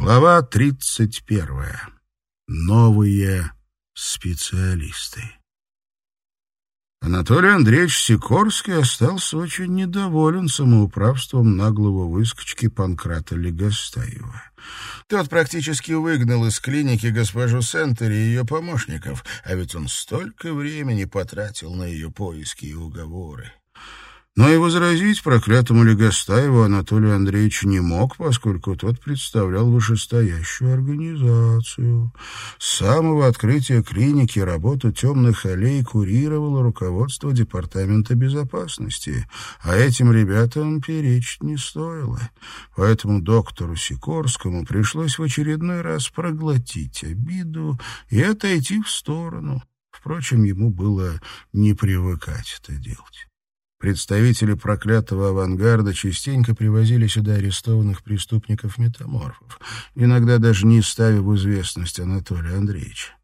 Глава 31. Новые специалисты. Анатолий Андреевич Сикорский остался очень недоволен самоуправством наглого выскочки Панкрата Легостаева. Тот практически выгнал из клиники госпожу Сентер и ее помощников, а ведь он столько времени потратил на ее поиски и уговоры. Но и возразить проклятому Легостаеву Анатолий Андреевич не мог, поскольку тот представлял вышестоящую организацию. С самого открытия клиники работу темных аллей курировало руководство Департамента безопасности, а этим ребятам перечить не стоило. Поэтому доктору Сикорскому пришлось в очередной раз проглотить обиду и отойти в сторону. Впрочем, ему было не привыкать это делать. Представители проклятого авангарда частенько привозили сюда арестованных преступников-метаморфов, иногда даже не ставя в известность Анатолия Андреевича.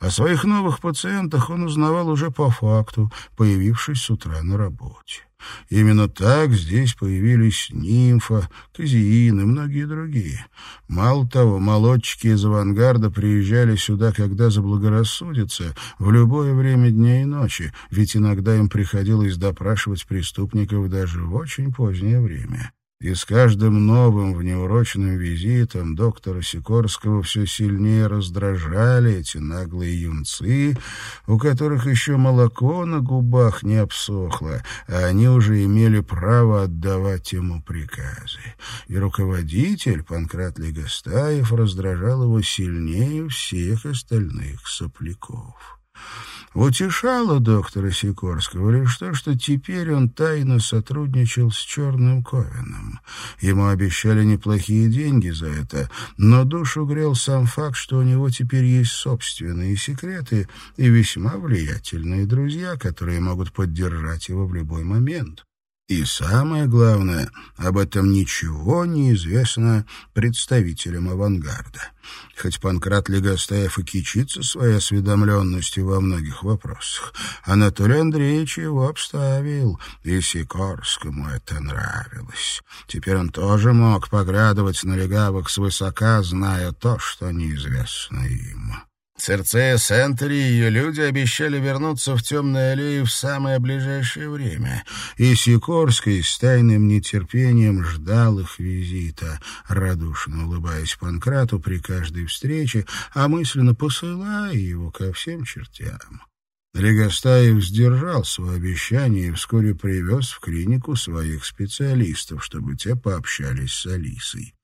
О своих новых пациентах он узнавал уже по факту, появившись с утра на работе. Именно так здесь появились нимфа, казеин и многие другие. Мало того, молодчики из авангарда приезжали сюда, когда заблагорассудится, в любое время дня и ночи, ведь иногда им приходилось допрашивать преступников даже в очень позднее время. И с каждым новым внеурочным визитом доктора Сикорского все сильнее раздражали эти наглые юнцы, у которых еще молоко на губах не обсохло, а они уже имели право отдавать ему приказы. И руководитель, Панкрат Легостаев, раздражал его сильнее всех остальных сопляков. Утешало доктора Сикорского лишь то, что теперь он тайно сотрудничал с Черным Ковином. Ему обещали неплохие деньги за это, но душу грел сам факт, что у него теперь есть собственные секреты и весьма влиятельные друзья, которые могут поддержать его в любой момент. И самое главное, об этом ничего не известно представителям авангарда. Хоть Панкрат Легостаев и кичится своей осведомленностью во многих вопросах, Анатолий Андреевич его обставил, и Сикорскому это нравилось. Теперь он тоже мог поглядывать на легавых свысока, зная то, что неизвестно им. Церцея Сентери и ее люди обещали вернуться в темные аллеи в самое ближайшее время, и Сикорский с тайным нетерпением ждал их визита, радушно улыбаясь Панкрату при каждой встрече, а мысленно посылая его ко всем чертям. Регостаев сдержал свое обещание и вскоре привез в клинику своих специалистов, чтобы те пообщались с Алисой.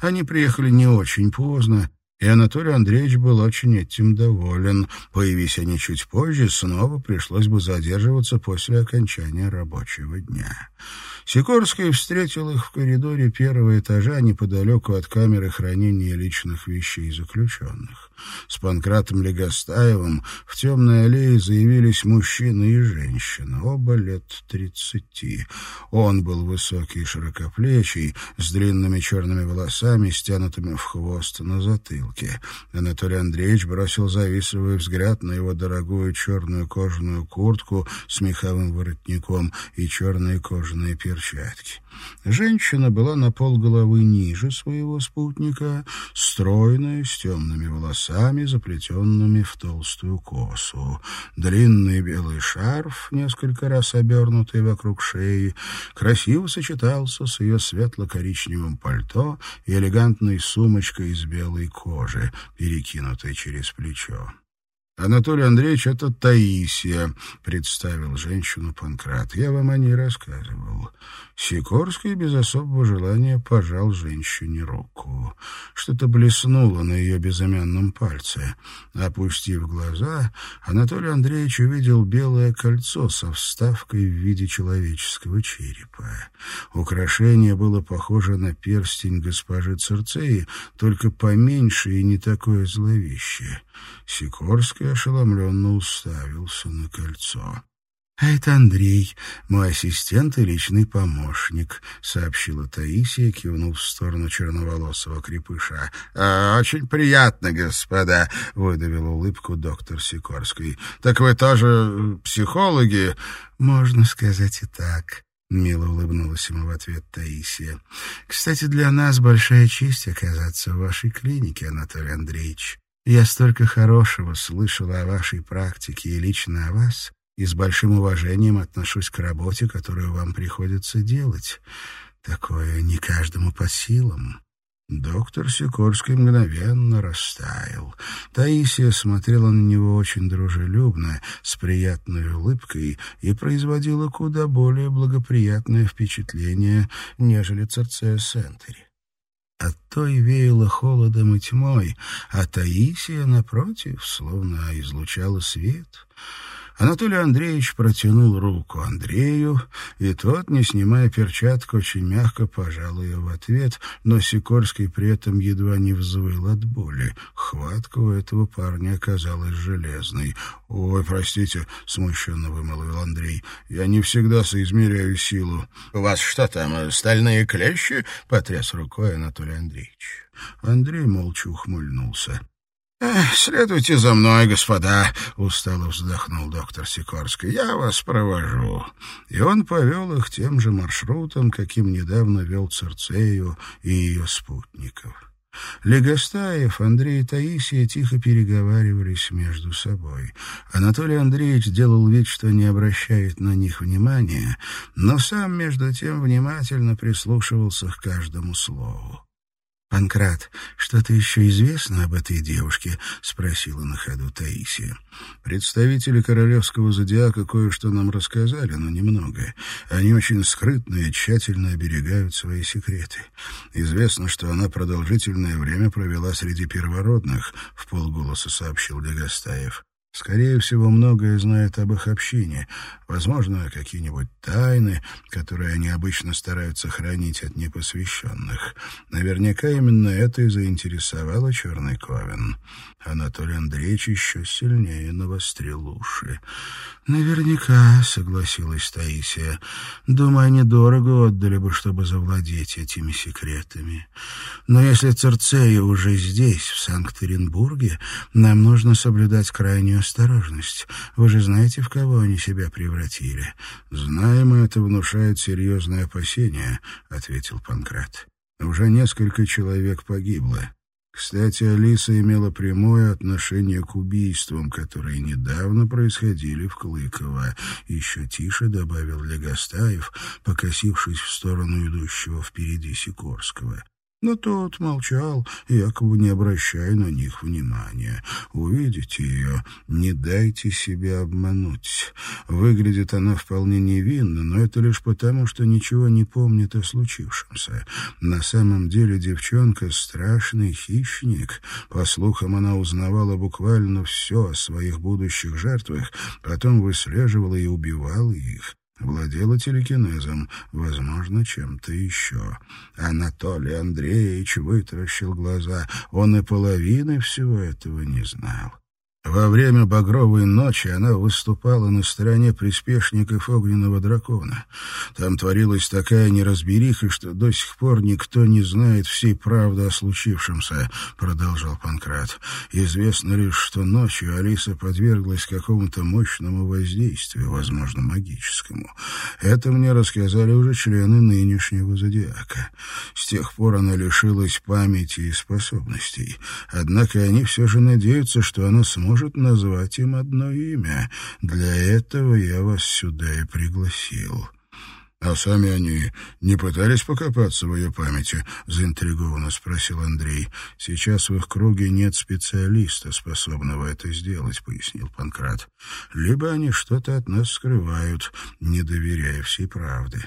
Они приехали не очень поздно, и Анатолий Андреевич был очень этим доволен. Появись они чуть позже, снова пришлось бы задерживаться после окончания рабочего дня. Сикорский встретил их в коридоре первого этажа неподалеку от камеры хранения личных вещей заключенных. С Панкратом Легостаевым в темной аллее заявились мужчина и женщина, оба лет тридцати. Он был высокий и широкоплечий, с длинными черными волосами, стянутыми в хвост на затылке. Анатолий Андреевич бросил завистливый взгляд на его дорогую черную кожаную куртку с меховым воротником и черные кожаные перчатки перчатки. Женщина была на полголовы ниже своего спутника, стройная, с темными волосами, заплетенными в толстую косу. Длинный белый шарф, несколько раз обернутый вокруг шеи, красиво сочетался с ее светло-коричневым пальто и элегантной сумочкой из белой кожи, перекинутой через плечо. «Анатолий Андреевич, это Таисия», — представил женщину Панкрат. «Я вам о ней рассказывал». Сикорский без особого желания пожал женщине руку. Что-то блеснуло на ее безымянном пальце. Опустив глаза, Анатолий Андреевич увидел белое кольцо со вставкой в виде человеческого черепа. Украшение было похоже на перстень госпожи Церцеи, только поменьше и не такое зловещее. Сикорский ошеломленно уставился на кольцо. «А это Андрей, мой ассистент и личный помощник», — сообщила Таисия, кивнув в сторону черноволосого крепыша. «А, «Очень приятно, господа», — выдавил улыбку доктор Сикорский. «Так вы тоже психологи?» «Можно сказать и так». — мило улыбнулась ему в ответ Таисия. «Кстати, для нас большая честь оказаться в вашей клинике, Анатолий Андреевич. Я столько хорошего слышала о вашей практике и лично о вас, и с большим уважением отношусь к работе, которую вам приходится делать. Такое не каждому по силам». Доктор Сикорский мгновенно растаял. Таисия смотрела на него очень дружелюбно, с приятной улыбкой и производила куда более благоприятное впечатление, нежели Церцея Сентери. От той веяло холодом и тьмой, а Таисия, напротив, словно излучала свет — Анатолий Андреевич протянул руку Андрею, и тот, не снимая перчатку, очень мягко пожал ее в ответ, но Сикорский при этом едва не взвыл от боли. Хватка у этого парня оказалась железной. «Ой, простите», — смущенно вымолвил Андрей, — «я не всегда соизмеряю силу». «У вас что там, стальные клещи?» — потряс рукой Анатолий Андреевич. Андрей молча ухмыльнулся. «Следуйте за мной, господа», — устало вздохнул доктор Сикорский. «Я вас провожу». И он повел их тем же маршрутом, каким недавно вел Церцею и ее спутников. Легостаев, Андрей и Таисия тихо переговаривались между собой. Анатолий Андреевич делал вид, что не обращает на них внимания, но сам, между тем, внимательно прислушивался к каждому слову. «Панкрат, что-то еще известно об этой девушке?» — спросила на ходу Таисия. «Представители королевского зодиака кое-что нам рассказали, но немного. Они очень скрытные, тщательно оберегают свои секреты. Известно, что она продолжительное время провела среди первородных», — в полголоса сообщил Дегостаев. Скорее всего, многое знает об их общине. Возможно, какие-нибудь тайны, которые они обычно стараются хранить от непосвященных. Наверняка именно это и заинтересовало Черный Ковен. Анатолий Андреевич еще сильнее навострил уши. «Наверняка», — согласилась Таисия. «Думаю, они дорого отдали бы, чтобы завладеть этими секретами. Но если Церцея уже здесь, в Санкт-Петербурге, нам нужно соблюдать крайнюю осторожность. Вы же знаете, в кого они себя превратили?» «Знаем, это внушает серьезные опасения», — ответил Панкрат. «Уже несколько человек погибло. Кстати, Алиса имела прямое отношение к убийствам, которые недавно происходили в Клыково. Еще тише добавил Легостаев, покосившись в сторону идущего впереди Сикорского. Но тот молчал, якобы не обращая на них внимания. Увидите ее, не дайте себя обмануть. Выглядит она вполне невинно, но это лишь потому, что ничего не помнит о случившемся. На самом деле девчонка — страшный хищник. По слухам, она узнавала буквально все о своих будущих жертвах, потом выслеживала и убивала их. Владела телекинезом, возможно, чем-то еще. Анатолий Андреевич вытаращил глаза. Он и половины всего этого не знал. Во время «Багровой ночи» она выступала на стороне приспешников огненного дракона. Там творилась такая неразбериха, что до сих пор никто не знает всей правды о случившемся, — продолжал Панкрат. Известно лишь, что ночью Алиса подверглась какому-то мощному воздействию, возможно, магическому. Это мне рассказали уже члены нынешнего зодиака. С тех пор она лишилась памяти и способностей. Однако они все же надеются, что она сможет может назвать им одно имя. Для этого я вас сюда и пригласил». «А сами они не пытались покопаться в ее памяти?» — заинтригованно спросил Андрей. «Сейчас в их круге нет специалиста, способного это сделать», — пояснил Панкрат. «Либо они что-то от нас скрывают, не доверяя всей правды».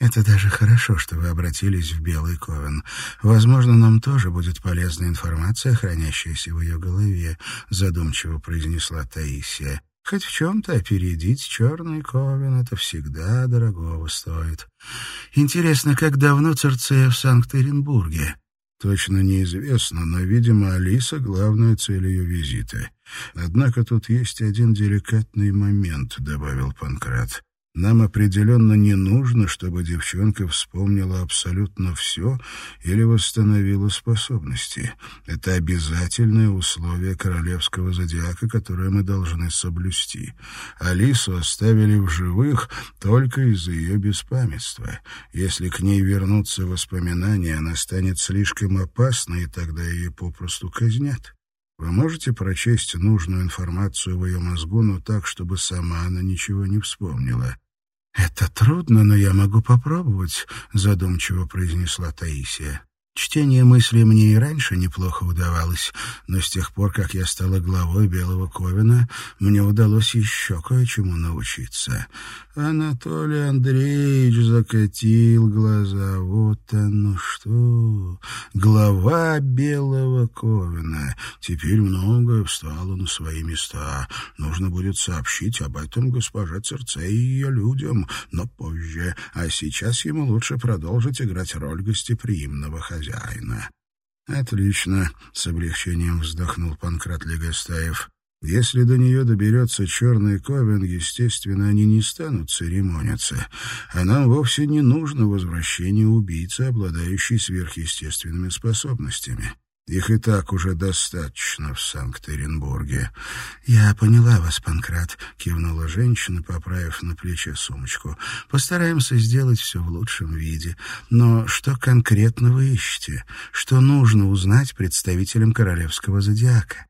«Это даже хорошо, что вы обратились в Белый Ковен. Возможно, нам тоже будет полезная информация, хранящаяся в ее голове», — задумчиво произнесла Таисия. «Хоть в чем-то опередить Черный Ковен — это всегда дорогого стоит. Интересно, как давно Церцея в Санкт-Петербурге?» Точно неизвестно, но, видимо, Алиса — главная цель ее визита. Однако тут есть один деликатный момент, — добавил Панкрат. Нам определенно не нужно, чтобы девчонка вспомнила абсолютно все или восстановила способности. Это обязательное условие королевского зодиака, которое мы должны соблюсти. Алису оставили в живых только из-за ее беспамятства. Если к ней вернутся воспоминания, она станет слишком опасной, и тогда ее попросту казнят. Вы можете прочесть нужную информацию в ее мозгу, но так, чтобы сама она ничего не вспомнила. «Это трудно, но я могу попробовать», — задумчиво произнесла Таисия. Чтение мыслей мне и раньше неплохо удавалось, но с тех пор, как я стала главой Белого Ковина, мне удалось еще кое-чему научиться. Анатолий Андреевич закатил глаза. Вот оно что! Глава Белого Ковина. Теперь многое встало на свои места. Нужно будет сообщить об этом госпоже Церце и ее людям, но позже. А сейчас ему лучше продолжить играть роль гостеприимного хозяина хозяина. «Отлично», — с облегчением вздохнул Панкрат Легостаев. «Если до нее доберется черный ковен, естественно, они не станут церемониться, а нам вовсе не нужно возвращение убийцы, обладающей сверхъестественными способностями. Их и так уже достаточно в Санкт-Петербурге. «Я поняла вас, Панкрат», — кивнула женщина, поправив на плече сумочку. «Постараемся сделать все в лучшем виде. Но что конкретно вы ищете? Что нужно узнать представителям королевского зодиака?»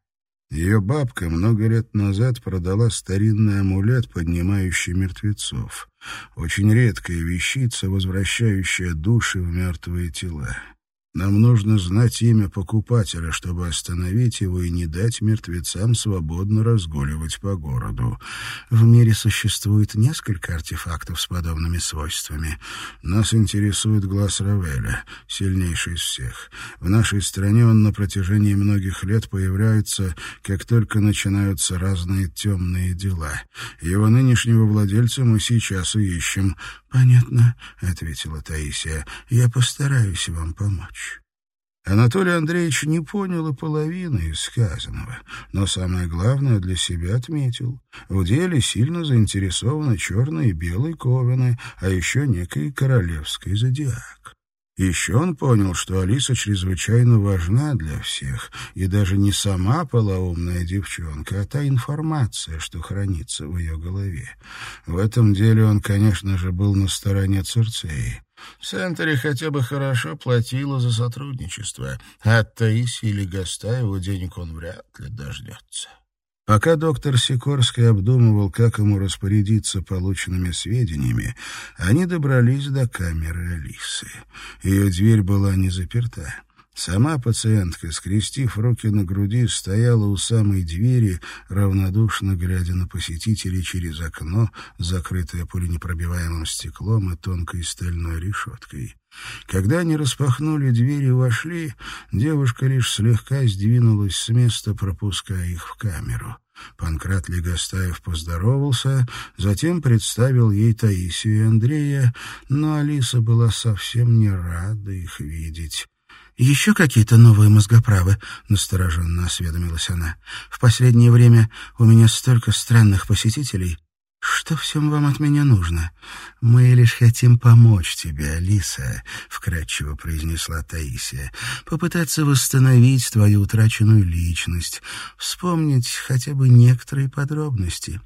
Ее бабка много лет назад продала старинный амулет, поднимающий мертвецов. Очень редкая вещица, возвращающая души в мертвые тела. Нам нужно знать имя покупателя, чтобы остановить его и не дать мертвецам свободно разгуливать по городу. В мире существует несколько артефактов с подобными свойствами. Нас интересует глаз Равеля, сильнейший из всех. В нашей стране он на протяжении многих лет появляется, как только начинаются разные темные дела. Его нынешнего владельца мы сейчас и ищем. «Понятно», — ответила Таисия. «Я постараюсь вам помочь». Анатолий Андреевич не понял и половины сказанного, но самое главное для себя отметил. В деле сильно заинтересованы черные и белые ковены, а еще некий королевский зодиак. Еще он понял, что Алиса чрезвычайно важна для всех, и даже не сама полоумная девчонка, а та информация, что хранится в ее голове. В этом деле он, конечно же, был на стороне Церцеи. Сентери хотя бы хорошо платила за сотрудничество, а от Таисии или Гастаева денег он вряд ли дождется. Пока доктор Сикорский обдумывал, как ему распорядиться полученными сведениями, они добрались до камеры Алисы. Ее дверь была не заперта. Сама пациентка, скрестив руки на груди, стояла у самой двери, равнодушно глядя на посетителей через окно, закрытое пуленепробиваемым стеклом и тонкой стальной решеткой. Когда они распахнули дверь и вошли, девушка лишь слегка сдвинулась с места, пропуская их в камеру. Панкрат Легостаев поздоровался, затем представил ей Таисию и Андрея, но Алиса была совсем не рада их видеть. «Еще какие-то новые мозгоправы?» — настороженно осведомилась она. «В последнее время у меня столько странных посетителей». «Что всем вам от меня нужно? Мы лишь хотим помочь тебе, Алиса», — вкратчиво произнесла Таисия. «Попытаться восстановить твою утраченную личность, вспомнить хотя бы некоторые подробности».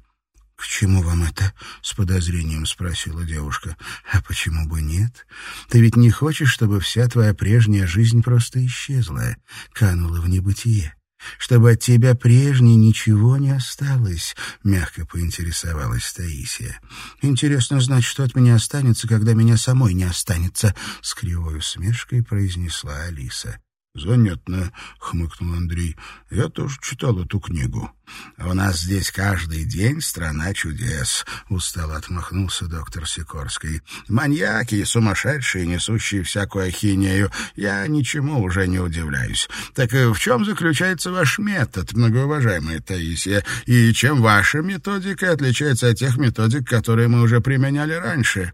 «К чему вам это?» — с подозрением спросила девушка. «А почему бы нет? Ты ведь не хочешь, чтобы вся твоя прежняя жизнь просто исчезла, канула в небытие?» чтобы от тебя прежней ничего не осталось», — мягко поинтересовалась Таисия. «Интересно знать, что от меня останется, когда меня самой не останется», — с кривой усмешкой произнесла Алиса. «Занятно», — хмыкнул Андрей. «Я тоже читал эту книгу». «У нас здесь каждый день страна чудес», — устало отмахнулся доктор Сикорский. «Маньяки, сумасшедшие, несущие всякую ахинею. Я ничему уже не удивляюсь. Так и в чем заключается ваш метод, многоуважаемая Таисия? И чем ваша методика отличается от тех методик, которые мы уже применяли раньше?»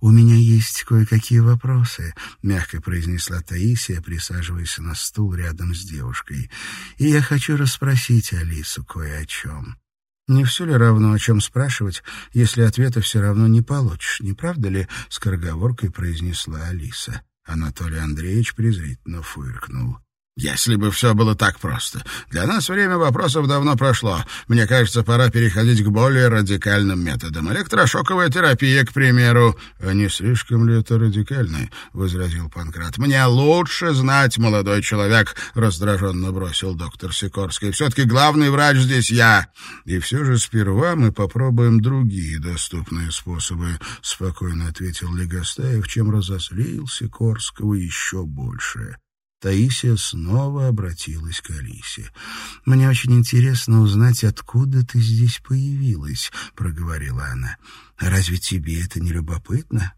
«У меня есть кое-какие вопросы», — мягко произнесла Таисия, присаживаясь на стул рядом с девушкой. «И я хочу расспросить Алису кое о чем». Не все ли равно, о чем спрашивать, если ответа все равно не получишь, не правда ли?» — скороговоркой произнесла Алиса. Анатолий Андреевич презрительно фыркнул. Если бы все было так просто. Для нас время вопросов давно прошло. Мне кажется, пора переходить к более радикальным методам. Электрошоковая терапия, к примеру. А не слишком ли это радикально? — возразил Панкрат. Мне лучше знать, молодой человек, — раздраженно бросил доктор Сикорский. Все-таки главный врач здесь я. И все же сперва мы попробуем другие доступные способы, — спокойно ответил Легостаев, чем разозлил Сикорского еще больше. Таисия снова обратилась к Алисе. «Мне очень интересно узнать, откуда ты здесь появилась», — проговорила она. «Разве тебе это не любопытно?»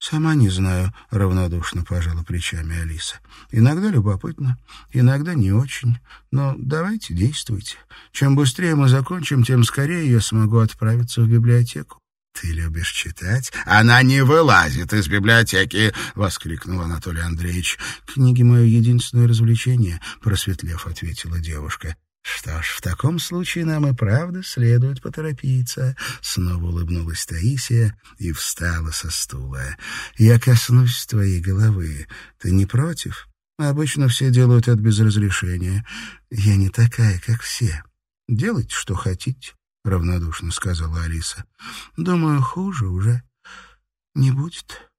«Сама не знаю», — равнодушно пожала плечами Алиса. «Иногда любопытно, иногда не очень. Но давайте действуйте. Чем быстрее мы закончим, тем скорее я смогу отправиться в библиотеку». «Ты любишь читать?» «Она не вылазит из библиотеки!» — воскликнул Анатолий Андреевич. «Книги — мое единственное развлечение», — просветлев, ответила девушка. «Что ж, в таком случае нам и правда следует поторопиться», — снова улыбнулась Таисия и встала со стула. «Я коснусь твоей головы. Ты не против? Обычно все делают это без разрешения. Я не такая, как все. Делайте, что хотите». — равнодушно сказала Алиса. «Думаю, хуже уже не будет».